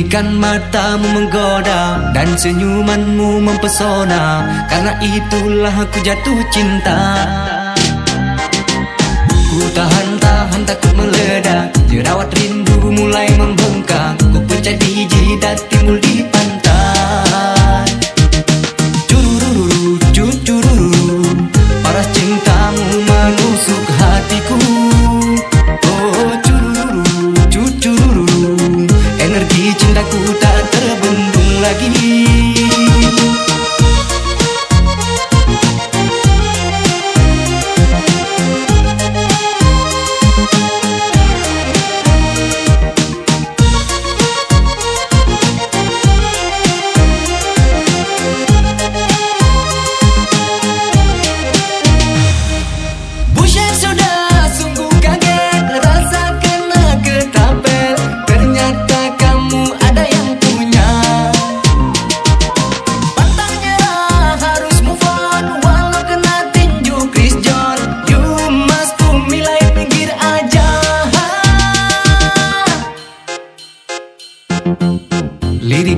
Lirikan matamu menggoda dan senyumanmu mempesona. Karena itulah aku jatuh cinta. Ku tahan-tahan takut meledak. Jerawat rindu mulai membengkak. Ku pecah di jidat Energi cintaku tak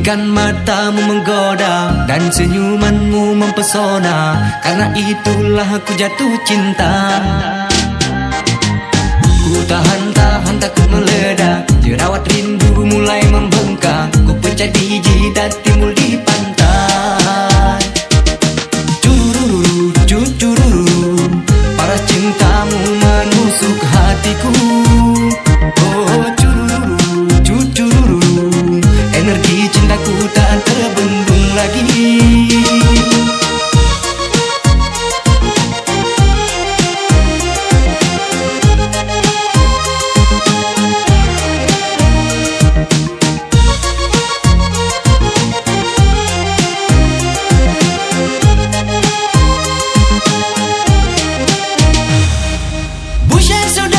Lirikan matamu menggoda dan senyumanmu mempesona. Karena itulah aku jatuh cinta. Ku tahan-tahan takut meledak. Jerawat rindu mulai membengkak. Ku pecah di aku tak terbendung lagi. Bushan Sun